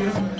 you.